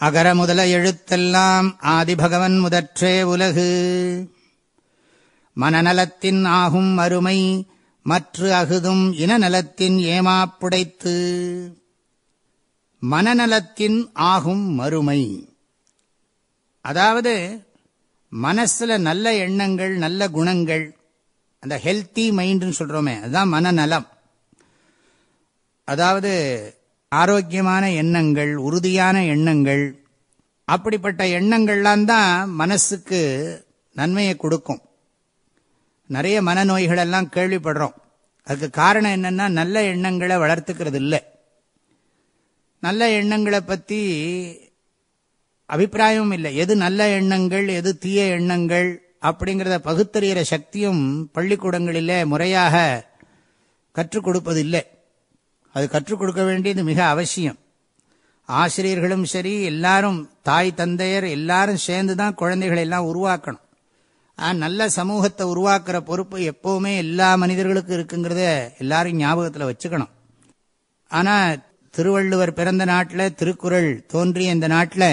அகர முதல எழுத்தெல்லாம் ஆதிபகவன் முதற்றே உலகு. மனநலத்தின் ஆகும் அருமை மற்ற அகுதும் இனநலத்தின் ஏமாப்புடைத்து மனநலத்தின் ஆகும் மறுமை. அதாவது மனசில் நல்ல எண்ணங்கள் நல்ல குணங்கள் அந்த ஹெல்த்தி மைண்டுன்னு சொல்கிறோமே அதுதான் மனநலம். அதாவது ஆரோக்கியமான எண்ணங்கள் உறுதியான எண்ணங்கள் அப்படிப்பட்ட எண்ணங்கள்லாம் தான் மனசுக்கு நன்மையை கொடுக்கும். நிறைய மனநோய்கள் எல்லாம் கேள்விப்படுறோம். அதுக்கு காரணம் என்னன்னா நல்ல எண்ணங்களை வளர்த்துக்கிறது இல்லை நல்ல எண்ணங்களை பற்றி அபிப்பிராயமும் இல்லை. எது நல்ல எண்ணங்கள் எது தீய எண்ணங்கள் அப்படிங்கிறத பகுத்தறிகிற சக்தியும் பள்ளிக்கூடங்களிலே முறையாக கற்றுக் கொடுப்பதில்லை. அது கற்றுக் கொடுக்க வேண்டியது மிக அவசியம். ஆசிரியர்களும் சரி எல்லாரும் தாய் தந்தையர் எல்லாரும் சேர்ந்து தான் குழந்தைகளை எல்லாம் உருவாக்கணும். நல்ல சமூகத்தை உருவாக்குற பொறுப்பு எப்பவுமே எல்லா மனிதர்களுக்கும் இருக்குங்கிறத எல்லாரும் ஞாபகத்தில் வச்சுக்கணும். ஆனால் திருவள்ளுவர் பிறந்த நாட்டில் திருக்குறள் தோன்றிய இந்த நாட்டில்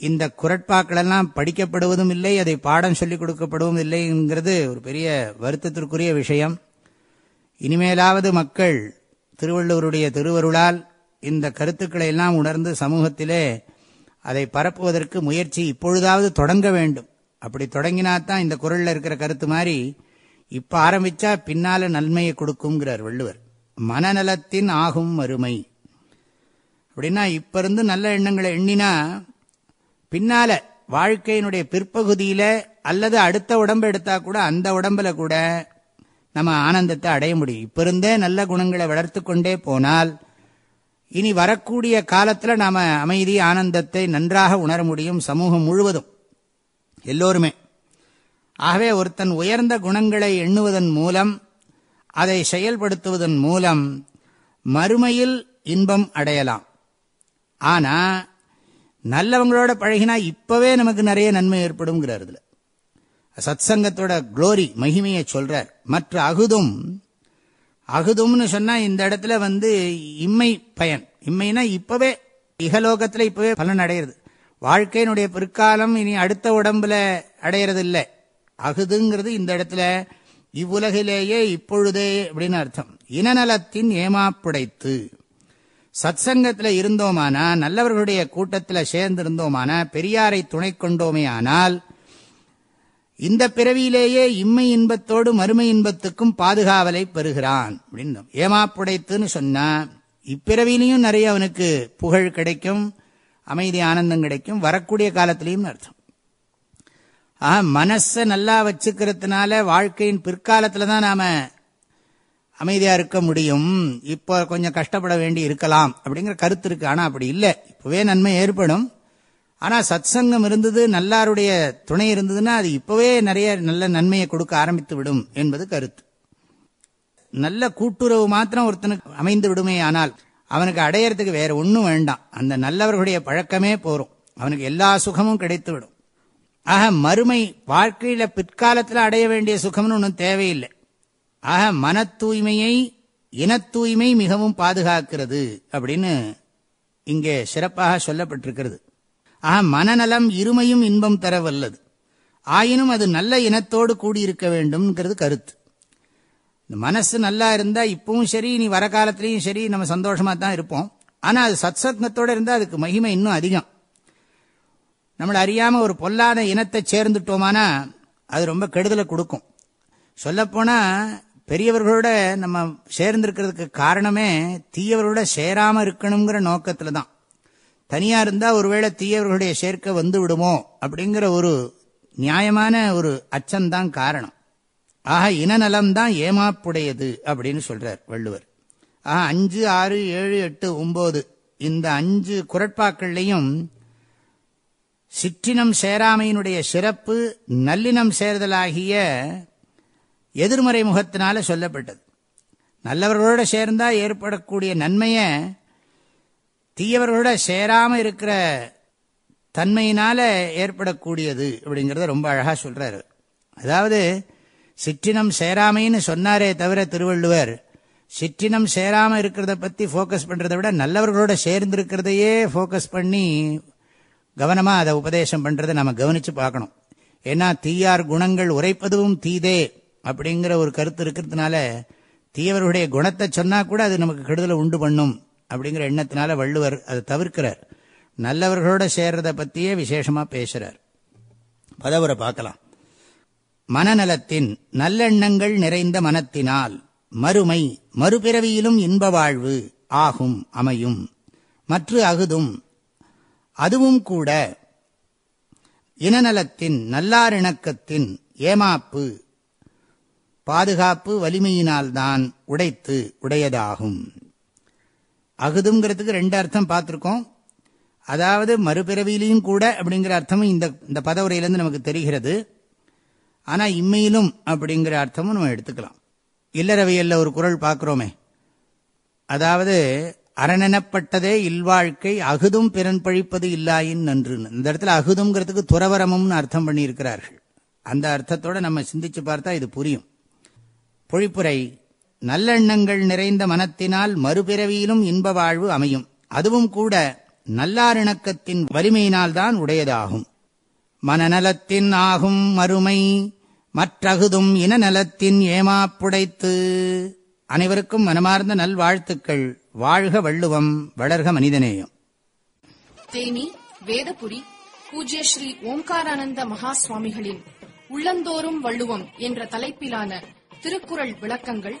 இந்த குரட்பாக்களெல்லாம் படிக்கப்படுவதும் இல்லை அதை பாடம் சொல்லிக் கொடுக்கப்படுவதும் இல்லைங்கிறது ஒரு பெரிய வருத்தத்திற்குரிய விஷயம். இனிமேலாவது மக்கள் திருவள்ளுவருடைய திருவருளால் இந்த கருத்துக்களை எல்லாம் உணர்ந்து சமூகத்திலே அதை பரப்புவதற்கு முயற்சி இப்பொழுதாவது தொடங்க வேண்டும். அப்படி தொடங்கினாத்தான் இந்த குரலில் இருக்கிற கருத்து மாதிரி இப்ப ஆரம்பிச்சா பின்னால நன்மையை கொடுக்குங்கிறார் வள்ளுவர். மனநலத்தின் ஆகும் வறுமை அப்படின்னா இப்ப இருந்து நல்ல எண்ணங்களை எண்ணினா பின்னால வாழ்க்கையினுடைய பிற்பகுதியில அல்லது அடுத்த உடம்பு எடுத்தா கூட அந்த உடம்புல கூட நம்ம ஆனந்தத்தை அடைய முடியும். இப்போ இருந்தே நல்ல குணங்களை வளர்த்து கொண்டே போனால் இனி வரக்கூடிய காலத்தில் நாம் அமைதி ஆனந்தத்தை நன்றாக உணர முடியும் சமூகம் முழுவதும். எல்லோருமே. ஆகவே ஒருத்தன் உயர்ந்த குணங்களை எண்ணுவதன் மூலம் அதை செயல்படுத்துவதன் மூலம் மறுமையில் இன்பம் அடையலாம். ஆனால் நல்லவங்களோட பழகினா இப்பவே நமக்கு நிறைய நன்மை ஏற்படும்ங்கிறார் சத்சங்கத்தோட சத் சங்கத்தோட குளோரி மகிமையை சொல்றார். மற்ற அகுதும் அகுதும்னு சொன்னா இந்த இடத்துல வந்து இம்மை பயன். இம்மைனா இப்பவே இகலோகத்துல இப்பவே பலன் அடையிறது. வாழ்க்கையினுடைய பிற்காலம் இனி அடுத்த உடம்புல அடையிறது இல்லை அகுதுங்கிறது இந்த இடத்துல இவ்வுலகிலேயே இப்பொழுதே அப்படின்னு அர்த்தம். இனநலத்தின் ஏமாப்புடைத்து சத்சங்கத்தில் இருந்தோமானா நல்லவர்களுடைய கூட்டத்தில் சேர்ந்திருந்தோமானா பெரியாரை துணை கொண்டோமே ஆனால் இந்த பிறவியிலேயே இம்மை இன்பத்தோடு மறுமை இன்பத்துக்கும் பாதுகாவலை பெறுகிறான். அப்படின்னு ஏமாப்புடைத்துன்னு சொன்னா இப்பிறவிலையும் நிறைய அவனுக்கு புகழ் கிடைக்கும் அமைதி ஆனந்தம் கிடைக்கும் வரக்கூடிய காலத்திலையும் அர்த்தம். ஆஹ் மனசை நல்லா வச்சுக்கிறதுனால வாழ்க்கையின் பிற்காலத்தில் தான் நாம அமைதியா இருக்க முடியும். இப்போ கொஞ்சம் கஷ்டப்பட வேண்டி இருக்கலாம் அப்படிங்கிற கருத்து இருக்கு. ஆனா அப்படி இல்லை. இப்பவே நன்மை ஏற்படும். ஆனா சத் சங்கம் இருந்தது நல்லாருடைய துணை இருந்ததுன்னா அது இப்பவே நிறைய நல்ல நன்மையை கொடுக்க ஆரம்பித்து விடும் என்பது கருத்து. நல்ல கூட்டுறவு மாத்திரம் ஒருத்தனுக்கு அமைந்து விடுமே ஆனால் அவனுக்கு அடையறதுக்கு வேற ஒன்றும் வேண்டாம். அந்த நல்லவர்களுடைய பழக்கமே போறோம் அவனுக்கு எல்லா சுகமும் கிடைத்து விடும் ஆக மறுமை வாழ்க்கையில பிற்காலத்தில் அடைய வேண்டிய சுகம்னு ஒன்றும் தேவையில்லை. ஆக மன தூய்மையை இன தூய்மை மிகவும் பாதுகாக்கிறது அப்படின்னு இங்கே சிறப்பாக சொல்லப்பட்டிருக்கிறது. ஆக மனநலம் இருமையும் இன்பம் தர வல்லது. ஆயினும் அது நல்ல இனத்தோடு கூடியிருக்க வேண்டும்ங்கிறது கருத்து. இந்த மனசு நல்லா இருந்தால் இப்பவும் சரி நீ வர காலத்திலையும் சரி நம்ம சந்தோஷமாக தான் இருப்போம். ஆனால் அது சத் சங்கத்தோட இருந்தால் அதுக்கு மகிமை இன்னும் அதிகம். நம்மளை அறியாமல் ஒரு பொல்லாத இனத்தை சேர்ந்துட்டோமானா அது ரொம்ப கெடுதலை கொடுக்கும். சொல்லப்போனால் பெரியவர்களோட நம்ம சேர்ந்திருக்கிறதுக்கு காரணமே தீயவர்களோட சேராமல் இருக்கணுங்கிற நோக்கத்தில் தான். தனியா இருந்தா ஒருவேளை தீயவர்களுடைய சேர்க்க வந்து விடுமோ அப்படிங்கிற ஒரு நியாயமான ஒரு அச்சம்தான் காரணம். ஆக இனநலம்தான் ஏமாப்புடையது அப்படின்னு சொல்றார் வள்ளுவர். ஆக அஞ்சு ஆறு ஏழு எட்டு ஒன்பது இந்த அஞ்சு குரட்பாக்கள்லையும் சிற்றினம் சேராமையினுடைய சிறப்பு நல்லினம் சேர்தலாகிய எதிர்மறை முகத்தினால சொல்லப்பட்டது. நல்லவர்களோட சேர்ந்தா ஏற்படக்கூடிய நன்மையை தீயவர்களோட சேராம இருக்கிற தன்மையினால ஏற்படக்கூடியது அப்படிங்கிறத ரொம்ப அழகா சொல்றாரு. அதாவது சிற்றினம் சேராமைன்னு சொன்னாரே தவிர திருவள்ளுவர் சிற்றினம் சேராம இருக்கிறத பத்தி போக்கஸ் பண்றதை விட நல்லவர்களோட சேர்ந்து இருக்கிறதையே போக்கஸ் பண்ணி கவனமாக அதை உபதேசம் பண்ணுறதை நம்ம கவனித்து பார்க்கணும். ஏன்னா தீயார் குணங்கள் உரைப்பதும் தீதே அப்படிங்கிற ஒரு கருத்து இருக்கிறதுனால தீயவர்களுடைய குணத்தை சொன்னால் கூட அது நமக்கு கெடுதலை உண்டு பண்ணும். அப்படிங்கிற எண்ணத்தினால வள்ளுவர் அதை தவிர்க்கிறார். நல்லவர்களோட சேர்றதை பற்றியே விசேஷமாக பேசுகிறார் பதவரை பார்க்கலாம். மனநலத்தின் நல்லெண்ணங்கள் நிறைந்த மனத்தினால் மறுமை மறுபிறவியிலும் இன்ப வாழ்வு ஆகும் அமையும். மற்ற அகுதும் அதுவும் கூட இனநலத்தின் நல்லாரிணக்கத்தின் ஏமாப்பு பாதுகாப்பு வலிமையினால்தான் உடைத்து உடையதாகும். அகுதுங்கிறதுக்கு ரெண்டு அர்த்தம் பார்த்துருக்கோம். அதாவது மறுபிறவியிலையும் கூட அப்படிங்கிற அர்த்தமும் இந்த இந்த பதவுரையிலேருந்து நமக்கு தெரிகிறது. ஆனால் இம்மையிலும் அப்படிங்கிற அர்த்தமும் நம்ம எடுத்துக்கலாம். இல்லறவையல்ல ஒரு குரல் பார்க்குறோமே. அதாவது அரணெனப்பட்டதே இல்வாழ்க்கை அகுதும் பிறன் பழிப்பது இல்லாயின் நன்றுன்னு இந்த இடத்துல அகுதுங்கிறதுக்கு துறவரமும்னு அர்த்தம் பண்ணியிருக்கிறார்கள். அந்த அர்த்தத்தோட நம்ம சிந்திச்சு பார்த்தா இது புரியும். பொழிப்புரை நல்லெண்ணங்கள் நிறைந்த மனத்தினால் மறுபிறவியிலும் இன்ப வாழ்வு அமையும். அதுவும் கூட நல்லாரிணக்கத்தின் வலிமையினால்தான் உடையதாகும். மனநலத்தின் ஆகும் மறுமை மற்றகுதும் இனநலத்தின் ஏமாப்புடைத்து அனைவருக்கும் மனமார்ந்த நல்வாழ்த்துக்கள். வாழ்க வள்ளுவம் வளர்க மனிதநேயம். தேனி வேதபுரி பூஜ்ய ஸ்ரீ ஓம்காரானந்த மகா சுவாமிகளின் உள்ளந்தோறும் வள்ளுவம் என்ற தலைப்பிலான திருக்குறள் விளக்கங்கள்